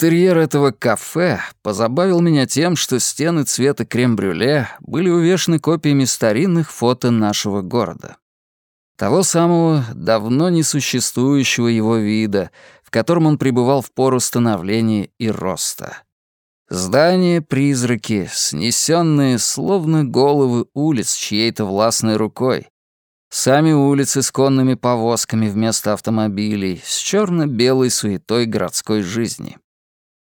Интерьер этого кафе позабавил меня тем, что стены цвета крем-брюле были увешаны копиями старинных фото нашего города. Того самого давно несуществующего его вида, в котором он пребывал в пору становления и роста. Здания-призраки, снесенные словно головы улиц чьей-то властной рукой. Сами улицы с конными повозками вместо автомобилей, с черно белой суетой городской жизни.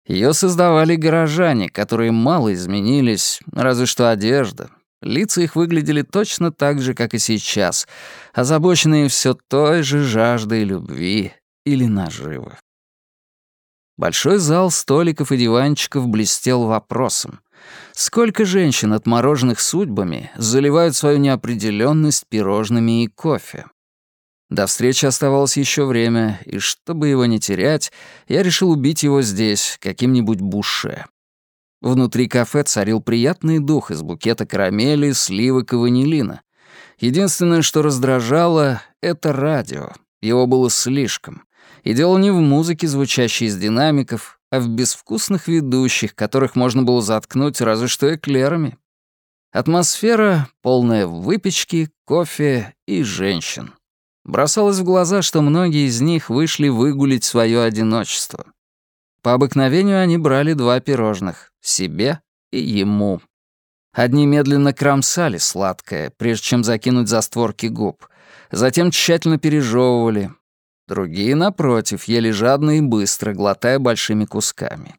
Ее создавали горожане, которые мало изменились, разве что одежда. Лица их выглядели точно так же, как и сейчас, озабоченные все той же жаждой любви или наживы. Большой зал столиков и диванчиков блестел вопросом. Сколько женщин, отмороженных судьбами, заливают свою неопределенность пирожными и кофе? До встречи оставалось еще время, и чтобы его не терять, я решил убить его здесь, каким-нибудь буше. Внутри кафе царил приятный дух из букета карамели, сливок и ванилина. Единственное, что раздражало, — это радио. Его было слишком. И дело не в музыке, звучащей из динамиков, а в безвкусных ведущих, которых можно было заткнуть разве что эклерами. Атмосфера, полная выпечки, кофе и женщин. Бросалось в глаза, что многие из них вышли выгулить свое одиночество. По обыкновению они брали два пирожных — себе и ему. Одни медленно кромсали сладкое, прежде чем закинуть за створки губ, затем тщательно пережевывали. Другие, напротив, ели жадно и быстро, глотая большими кусками.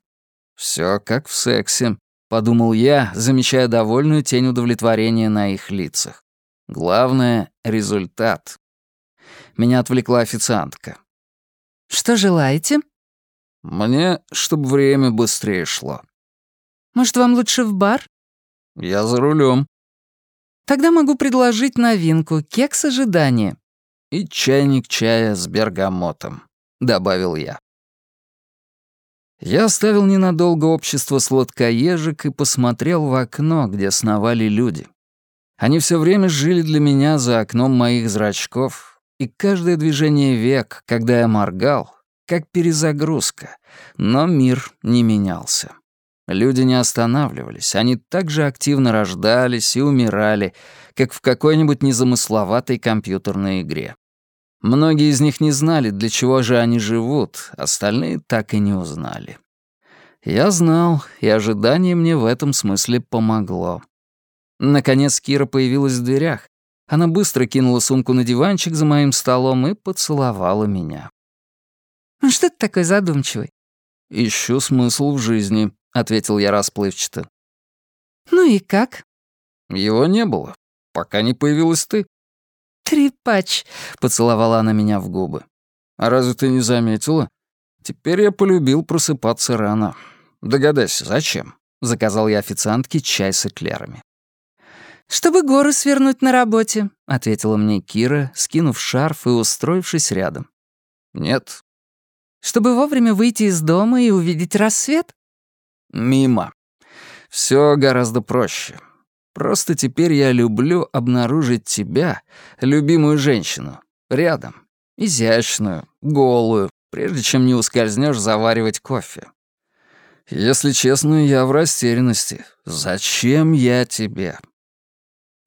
Все как в сексе», — подумал я, замечая довольную тень удовлетворения на их лицах. Главное — результат. Меня отвлекла официантка. «Что желаете?» «Мне, чтобы время быстрее шло». «Может, вам лучше в бар?» «Я за рулем. «Тогда могу предложить новинку — кекс ожидания». «И чайник чая с бергамотом», — добавил я. Я оставил ненадолго общество сладкоежек и посмотрел в окно, где сновали люди. Они все время жили для меня за окном моих зрачков, и каждое движение век, когда я моргал, как перезагрузка, но мир не менялся. Люди не останавливались, они так же активно рождались и умирали, как в какой-нибудь незамысловатой компьютерной игре. Многие из них не знали, для чего же они живут, остальные так и не узнали. Я знал, и ожидание мне в этом смысле помогло. Наконец Кира появилась в дверях, она быстро кинула сумку на диванчик за моим столом и поцеловала меня. «Ну «Что ты такой задумчивый?» «Ищу смысл в жизни», — ответил я расплывчато. «Ну и как?» «Его не было, пока не появилась ты». «Трепач», — поцеловала она меня в губы. «А разве ты не заметила? Теперь я полюбил просыпаться рано. Догадайся, зачем?» — заказал я официантке чай с эклерами. «Чтобы горы свернуть на работе», — ответила мне Кира, скинув шарф и устроившись рядом. «Нет». «Чтобы вовремя выйти из дома и увидеть рассвет?» «Мимо. Все гораздо проще. Просто теперь я люблю обнаружить тебя, любимую женщину, рядом, изящную, голую, прежде чем не ускользнешь заваривать кофе. Если честно, я в растерянности. Зачем я тебе?»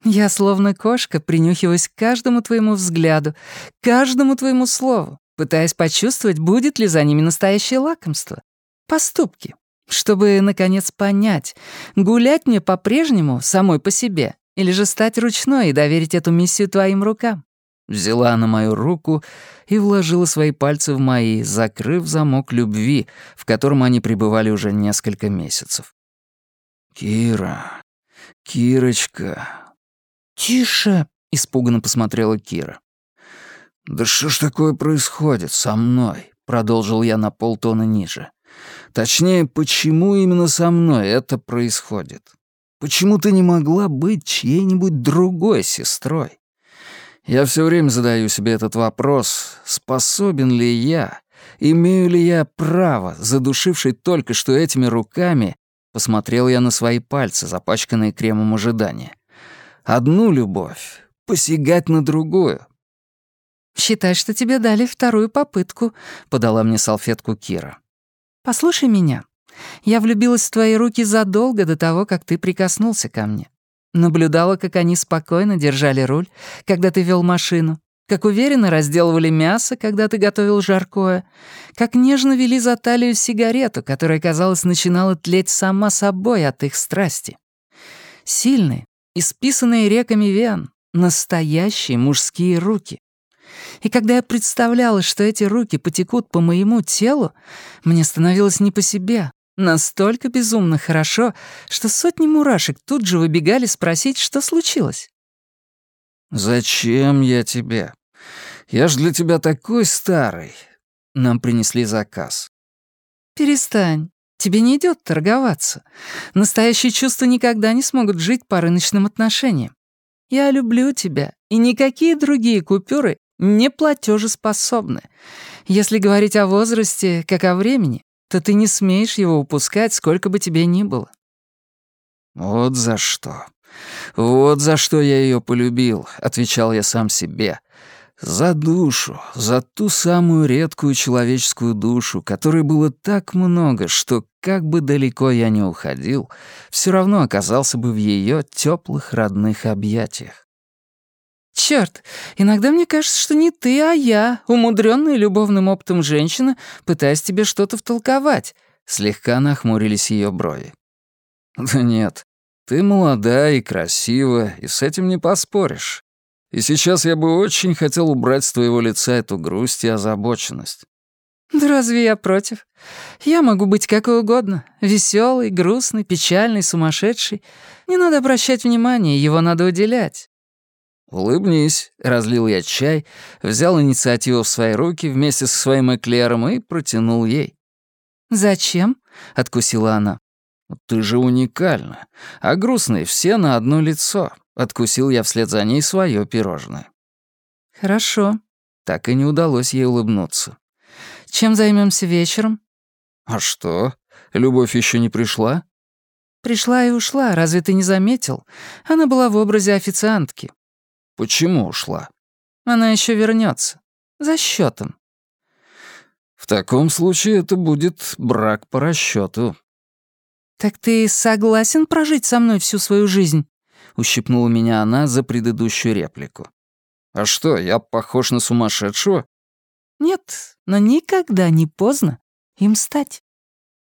Я словно кошка принюхиваюсь к каждому твоему взгляду, каждому твоему слову, пытаясь почувствовать, будет ли за ними настоящее лакомство. Поступки. Чтобы, наконец, понять, гулять мне по-прежнему самой по себе или же стать ручной и доверить эту миссию твоим рукам. Взяла она мою руку и вложила свои пальцы в мои, закрыв замок любви, в котором они пребывали уже несколько месяцев. «Кира, Кирочка, «Тише!» — испуганно посмотрела Кира. «Да что ж такое происходит со мной?» — продолжил я на полтона ниже. «Точнее, почему именно со мной это происходит? Почему ты не могла быть чьей-нибудь другой сестрой? Я все время задаю себе этот вопрос, способен ли я, имею ли я право, задушивший только что этими руками, посмотрел я на свои пальцы, запачканные кремом ожидания, одну любовь, посягать на другую. «Считай, что тебе дали вторую попытку», — подала мне салфетку Кира. Послушай меня. Я влюбилась в твои руки задолго до того, как ты прикоснулся ко мне. Наблюдала, как они спокойно держали руль, когда ты вел машину, как уверенно разделывали мясо, когда ты готовил жаркое, как нежно вели за талию сигарету, которая, казалось, начинала тлеть сама собой от их страсти. Сильные, исписанные реками вен, настоящие мужские руки. И когда я представляла, что эти руки потекут по моему телу, мне становилось не по себе, настолько безумно хорошо, что сотни мурашек тут же выбегали спросить, что случилось. «Зачем я тебе? Я ж для тебя такой старый». Нам принесли заказ. «Перестань. Тебе не идет торговаться. Настоящие чувства никогда не смогут жить по рыночным отношениям. Я люблю тебя, и никакие другие купюры не платежеспособны. Если говорить о возрасте, как о времени, то ты не смеешь его упускать, сколько бы тебе ни было». «Вот за что. Вот за что я ее полюбил», — отвечал я сам себе. «За душу, за ту самую редкую человеческую душу, которой было так много, что как бы далеко я ни уходил, все равно оказался бы в ее теплых родных объятиях». Черт, иногда мне кажется, что не ты, а я, умудренная любовным опытом женщина, пытаясь тебе что-то втолковать. Слегка нахмурились ее брови. Да нет, ты молода и красива, и с этим не поспоришь. И сейчас я бы очень хотел убрать с твоего лица эту грусть и озабоченность. Да разве я против? Я могу быть какой угодно. Веселый, грустный, печальный, сумасшедший. Не надо обращать внимание, его надо уделять. «Улыбнись», — разлил я чай, взял инициативу в свои руки вместе со своим эклером и протянул ей. «Зачем?» — откусила она. «Ты же уникальна, а грустные все на одно лицо», — откусил я вслед за ней свое пирожное. «Хорошо». Так и не удалось ей улыбнуться. «Чем займемся вечером?» «А что? Любовь еще не пришла?» «Пришла и ушла, разве ты не заметил? Она была в образе официантки. Почему ушла? Она еще вернется. За счетом. В таком случае это будет брак по расчету. Так ты согласен прожить со мной всю свою жизнь? Ущипнула меня она за предыдущую реплику. А что, я похож на сумасшедшего? Нет, но никогда не поздно им стать.